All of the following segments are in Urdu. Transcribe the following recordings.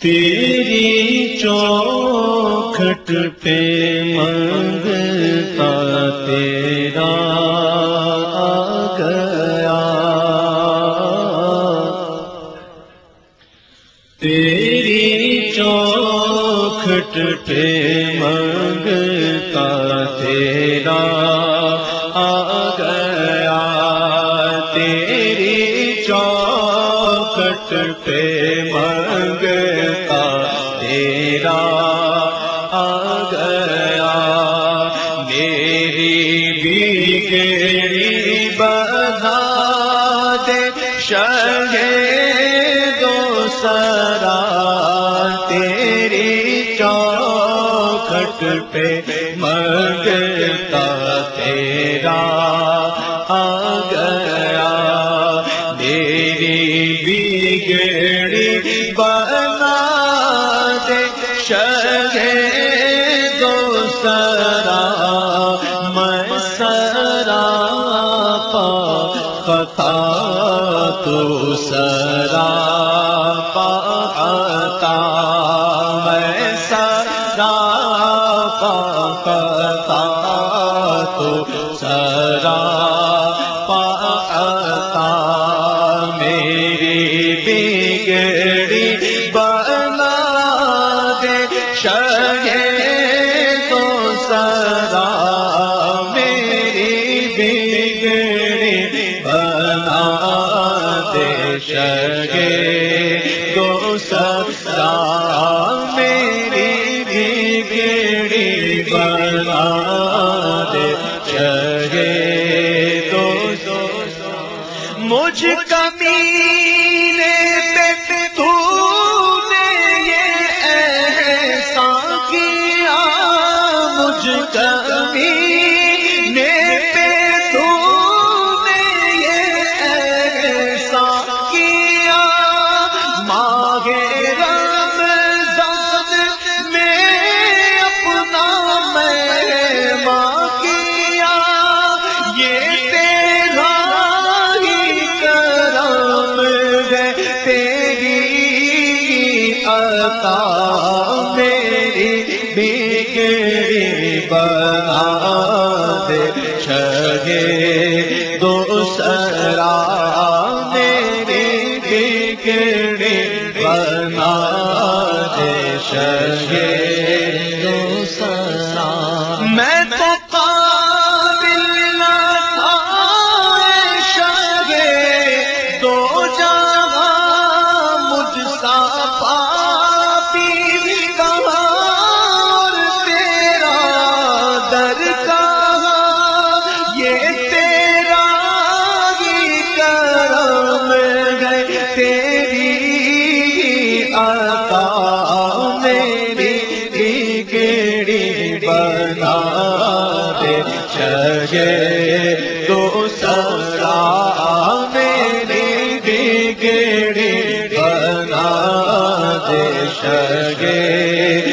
تیری چوکھٹ پہ منگتا تیرا آ گیا تیری چوکھٹ پہ منگتا تیرا سرا، تیری چوکھٹ پہ منگتا تیرا آ گیا میری بگڑی بنا دے شہ دو سرا، میں سرا پا پتا تو سرا۔ مجھ کمینے پہ تو نے یہ احسان کیا مجھ کمینے گیڑی بنا دے شگے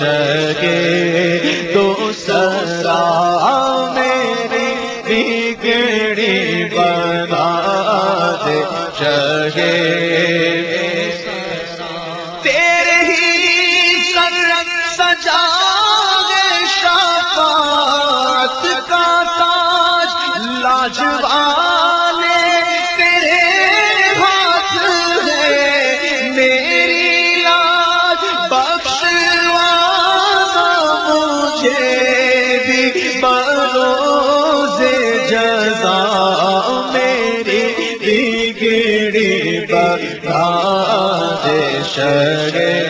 سکے تو سرا میری بگڑی بنا دے چگے تیرے ہی سر سجا تاج شر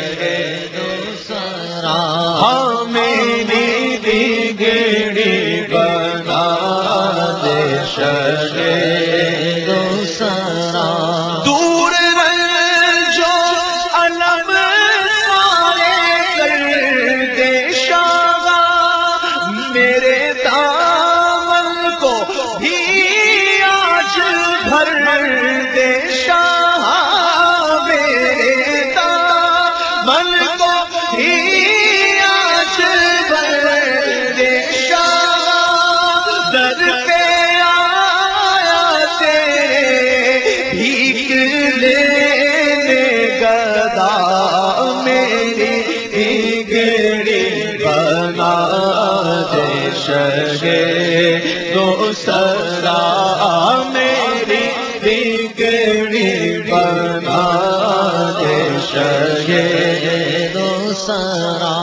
لینے گدا میری گڑی بنا دے شے دو سرا میری گڑی بنا دے شے دو سرا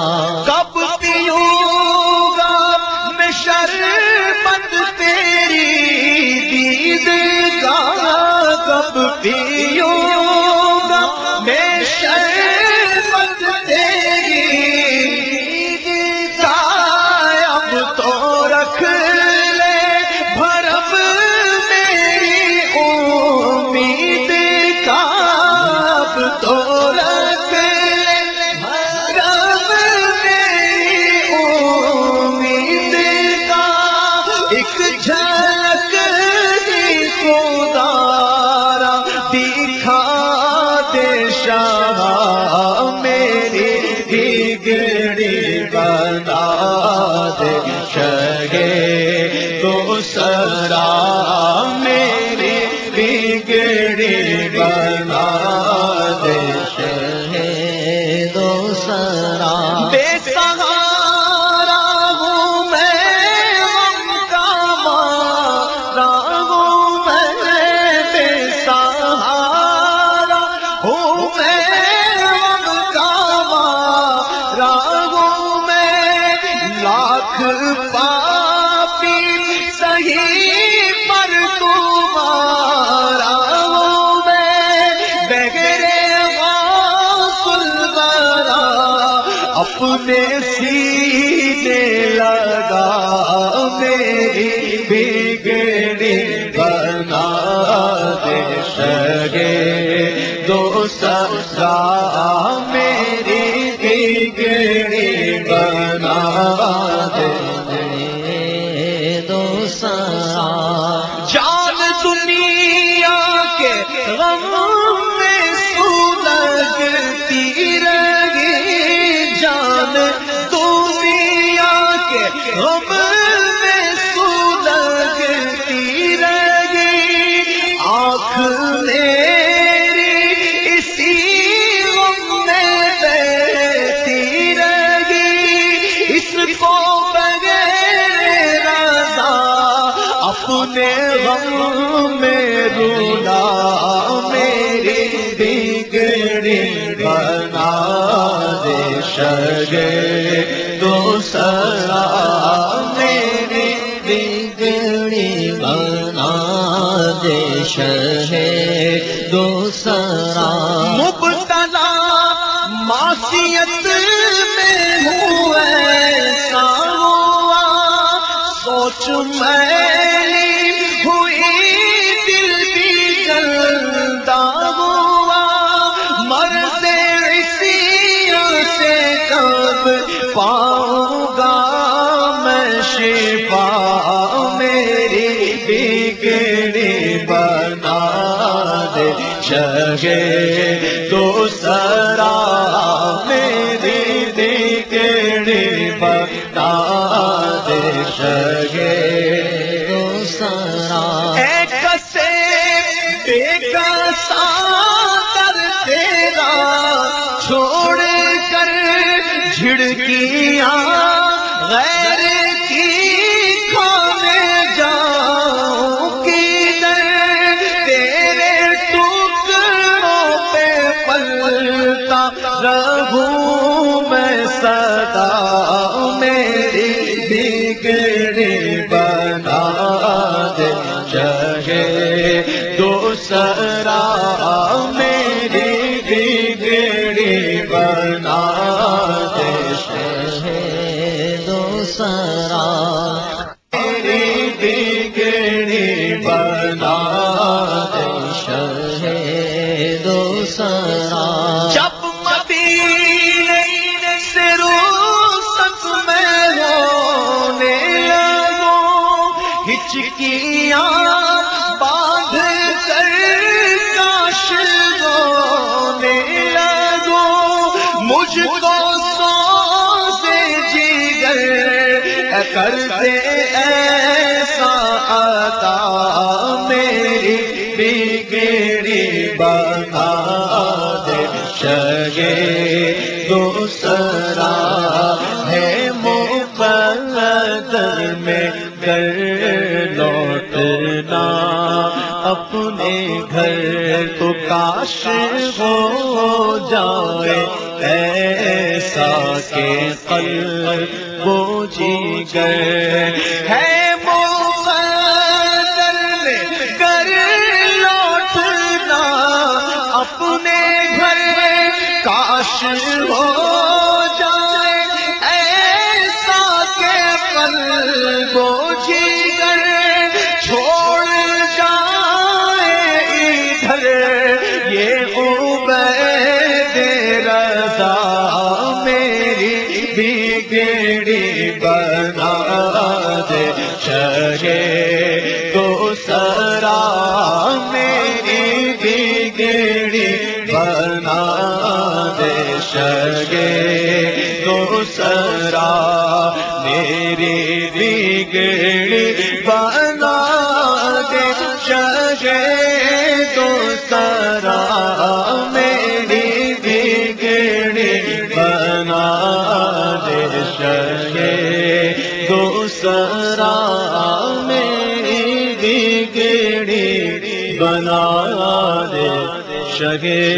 دو سرا سینے لگا میری بگڑی بنا دے سگے دو سگا شگ دو سرا میری بگڑی بنا دے شگ دو سرا مبتلا معصیت میں ہوں ایسا ہوا سوچ میں شہے تو سرا میری دیکھڑی بتا دے شہے تو سرا۔ بے کر تیرا چھوڑ کر جھڑکیاں غیر کی تیری بھی بیڑی دوسرا تیری بھی بیڑی دوسرا جب مدینے سے روسک میں ہونے لگو باندھ کر کاش گو مجھ کو سو سے جیگر کرتے ایسا عطا میری بگڑی بنا دے شگے دوسرا ہے مقدر میں کر لوٹنا اپنے گھر تو کاش ہو جائے ایسا کے پل وہ جی گئے ہے اپنے گھر کاش ہو بگڑی بنا دے شرے تو سرا میری بگڑی بنا دے شگے تو سرا میری بگڑی بنا دے شگے تو سرا لگے۔